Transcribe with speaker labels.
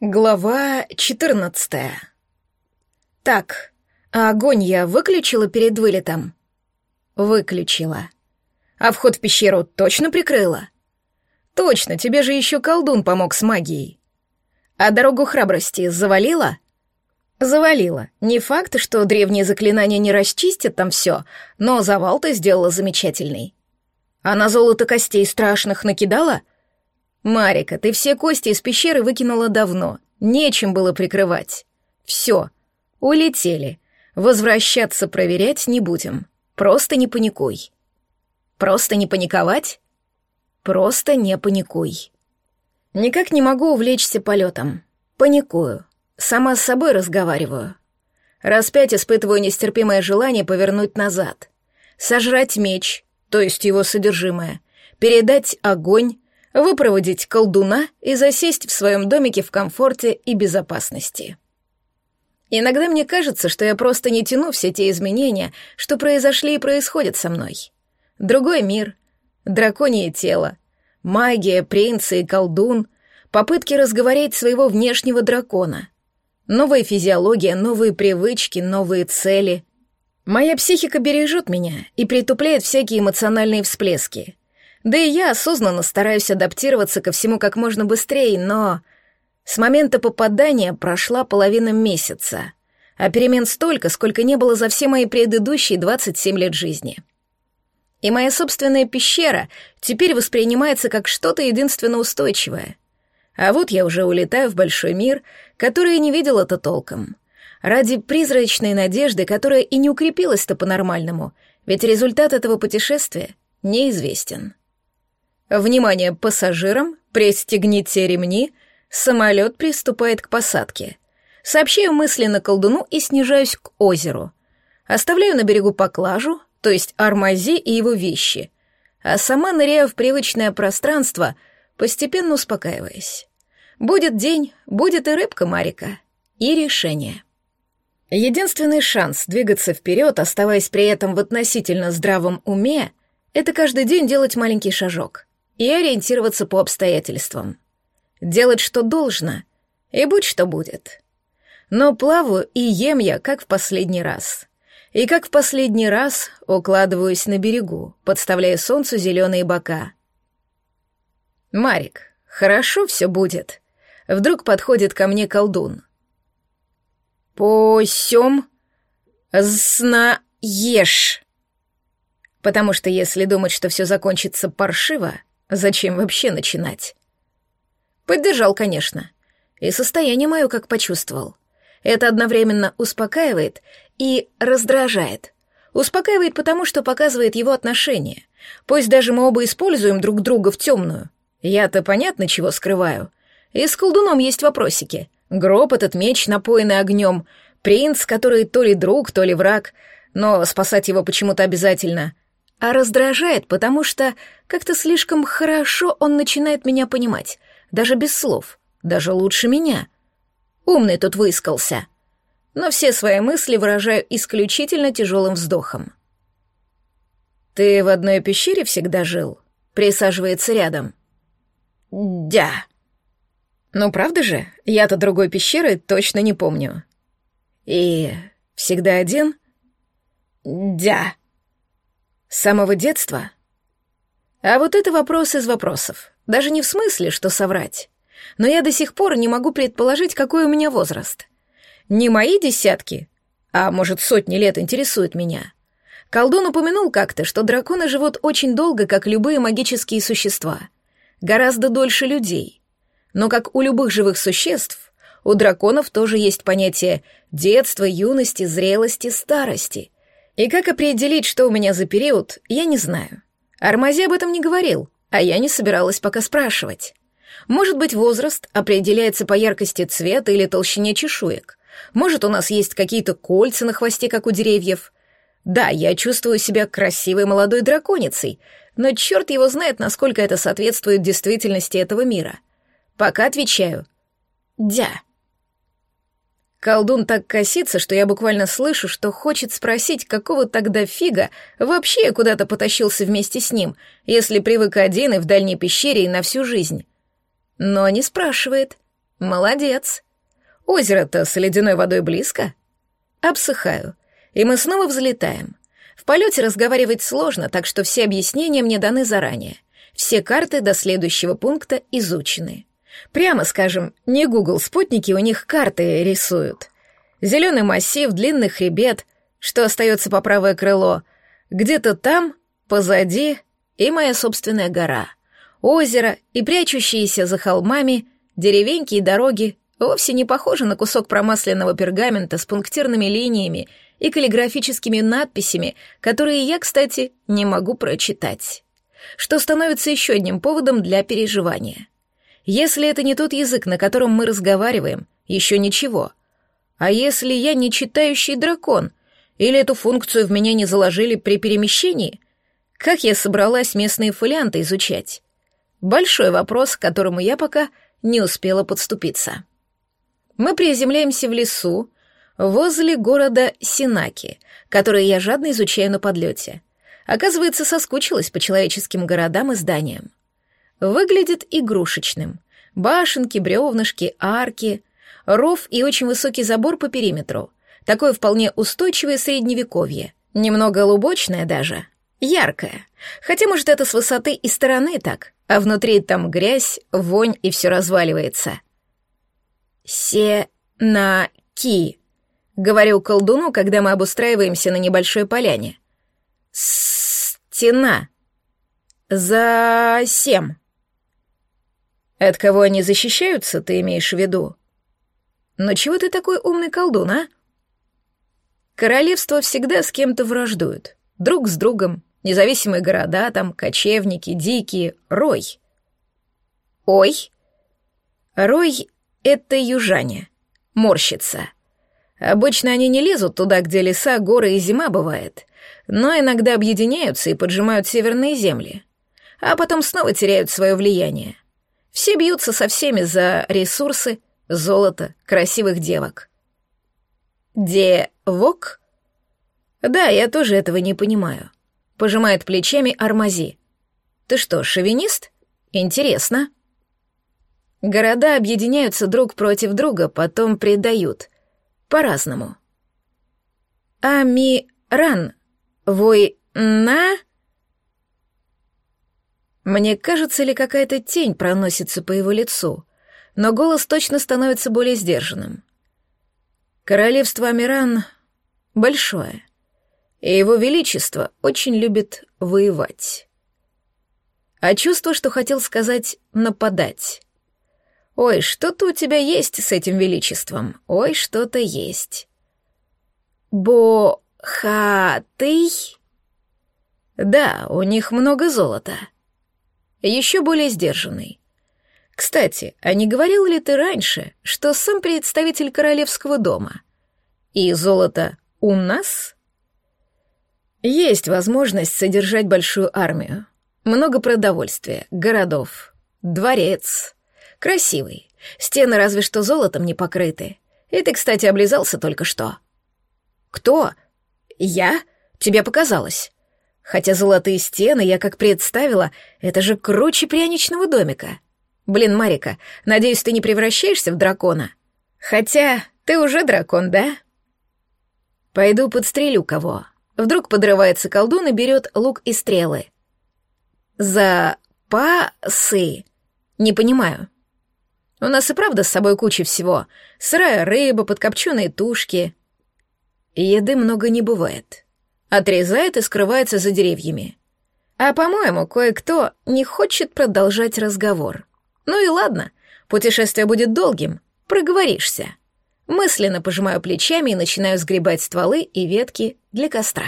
Speaker 1: Глава 14. Так, а огонь я выключила перед вылетом? Выключила. А вход в пещеру точно прикрыла? Точно, тебе же еще колдун помог с магией. А дорогу храбрости завалила? Завалила. Не факт, что древние заклинания не расчистят там все, но завал ты сделала замечательный. А на золото костей страшных накидала — «Марика, ты все кости из пещеры выкинула давно. Нечем было прикрывать. Все. Улетели. Возвращаться проверять не будем. Просто не паникуй». «Просто не паниковать?» «Просто не паникуй». Никак не могу увлечься полетом. Паникую. Сама с собой разговариваю. Раз пять испытываю нестерпимое желание повернуть назад. Сожрать меч, то есть его содержимое. Передать огонь, выпроводить колдуна и засесть в своем домике в комфорте и безопасности. Иногда мне кажется, что я просто не тяну все те изменения, что произошли и происходят со мной. Другой мир, драконье тело, магия, принцы и колдун, попытки разговорить своего внешнего дракона, новая физиология, новые привычки, новые цели. Моя психика бережет меня и притупляет всякие эмоциональные всплески. Да и я осознанно стараюсь адаптироваться ко всему как можно быстрее, но... С момента попадания прошла половина месяца, а перемен столько, сколько не было за все мои предыдущие 27 лет жизни. И моя собственная пещера теперь воспринимается как что-то единственно устойчивое. А вот я уже улетаю в большой мир, который я не видел это толком. Ради призрачной надежды, которая и не укрепилась-то по-нормальному, ведь результат этого путешествия неизвестен. Внимание пассажирам, пристегните ремни, самолет приступает к посадке. Сообщаю мысленно колдуну и снижаюсь к озеру. Оставляю на берегу поклажу, то есть Армази и его вещи, а сама ныряю в привычное пространство, постепенно успокаиваясь. Будет день, будет и рыбка Марика, и решение. Единственный шанс двигаться вперед, оставаясь при этом в относительно здравом уме, это каждый день делать маленький шажок и ориентироваться по обстоятельствам. Делать, что должно, и будь что будет. Но плаваю и ем я, как в последний раз. И как в последний раз укладываюсь на берегу, подставляя солнцу зеленые бока. «Марик, хорошо все будет». Вдруг подходит ко мне колдун. «Посем знаешь». Потому что если думать, что все закончится паршиво, Зачем вообще начинать? Поддержал, конечно. И состояние мое как почувствовал. Это одновременно успокаивает и раздражает. Успокаивает потому, что показывает его отношение. Пусть даже мы оба используем друг друга в темную. Я-то понятно, чего скрываю. И с колдуном есть вопросики. Гроб этот меч, напоенный огнем, принц, который то ли друг, то ли враг, но спасать его почему-то обязательно — а раздражает, потому что как-то слишком хорошо он начинает меня понимать, даже без слов, даже лучше меня. Умный тут выискался. Но все свои мысли выражаю исключительно тяжелым вздохом. «Ты в одной пещере всегда жил?» Присаживается рядом. «Да». «Ну, правда же? Я-то другой пещеры точно не помню». «И всегда один?» «Да». С самого детства? А вот это вопрос из вопросов. Даже не в смысле, что соврать. Но я до сих пор не могу предположить, какой у меня возраст. Не мои десятки, а может сотни лет интересуют меня. Колдун упомянул как-то, что драконы живут очень долго, как любые магические существа. Гораздо дольше людей. Но как у любых живых существ, у драконов тоже есть понятие детства, юности, зрелости, старости — и как определить, что у меня за период, я не знаю. Армази об этом не говорил, а я не собиралась пока спрашивать. Может быть, возраст определяется по яркости цвета или толщине чешуек. Может, у нас есть какие-то кольца на хвосте, как у деревьев. Да, я чувствую себя красивой молодой драконицей, но черт его знает, насколько это соответствует действительности этого мира. Пока отвечаю. «Дя». Колдун так косится, что я буквально слышу, что хочет спросить, какого тогда фига вообще я куда-то потащился вместе с ним, если привык один и в дальней пещере и на всю жизнь. Но не спрашивает. Молодец. Озеро-то с ледяной водой близко. Обсыхаю. И мы снова взлетаем. В полете разговаривать сложно, так что все объяснения мне даны заранее. Все карты до следующего пункта изучены. Прямо скажем, не Google спутники у них карты рисуют. Зеленый массив, длинный хребет, что остается по правое крыло. Где-то там, позади, и моя собственная гора. Озеро и прячущиеся за холмами деревеньки и дороги вовсе не похожи на кусок промасленного пергамента с пунктирными линиями и каллиграфическими надписями, которые я, кстати, не могу прочитать. Что становится еще одним поводом для переживания. Если это не тот язык, на котором мы разговариваем, еще ничего. А если я не читающий дракон, или эту функцию в меня не заложили при перемещении, как я собралась местные фолианты изучать? Большой вопрос, к которому я пока не успела подступиться. Мы приземляемся в лесу, возле города Синаки, который я жадно изучаю на подлете. Оказывается, соскучилась по человеческим городам и зданиям. Выглядит игрушечным. Башенки, бревнышки, арки, ров и очень высокий забор по периметру. Такое вполне устойчивое средневековье. Немного лубочное даже. Яркое. Хотя, может, это с высоты и стороны так, а внутри там грязь, вонь и все разваливается. «Се-на-ки», — говорил колдуну, когда мы обустраиваемся на небольшой поляне. «Стена. За-семь». От кого они защищаются, ты имеешь в виду? Но чего ты такой умный колдун, а? Королевства всегда с кем-то враждуют. Друг с другом, независимые города там, кочевники, дикие, рой. Ой. Рой — это южане. Морщится. Обычно они не лезут туда, где леса, горы и зима бывает, но иногда объединяются и поджимают северные земли, а потом снова теряют свое влияние — все бьются со всеми за ресурсы, золото, красивых девок. Девок? Да, я тоже этого не понимаю. Пожимает плечами Армази. Ты что, шовинист? Интересно. Города объединяются друг против друга, потом предают. По-разному. Ами-ран, вой-на... Мне кажется ли какая-то тень проносится по его лицу, но голос точно становится более сдержанным. Королевство Амиран большое, и его величество очень любит воевать. А чувство, что хотел сказать «нападать». Ой, что-то у тебя есть с этим величеством. Ой, что-то есть. Бо-ха-тый? Да, у них много золота еще более сдержанный. Кстати, а не говорил ли ты раньше, что сам представитель королевского дома? И золото у нас? Есть возможность содержать большую армию. Много продовольствия, городов, дворец. Красивый. Стены разве что золотом не покрыты. И ты, кстати, облизался только что. Кто? Я? Тебе показалось. Хотя золотые стены я как представила, это же круче пряничного домика. Блин, Марика, надеюсь, ты не превращаешься в дракона? Хотя ты уже дракон, да? Пойду подстрелю кого. Вдруг подрывается колдун и берет лук и стрелы. Запасы. Не понимаю. У нас и правда с собой куча всего. Сырая рыба, подкопченые тушки. Еды много не бывает отрезает и скрывается за деревьями. А, по-моему, кое-кто не хочет продолжать разговор. Ну и ладно, путешествие будет долгим, проговоришься. Мысленно пожимаю плечами и начинаю сгребать стволы и ветки для костра.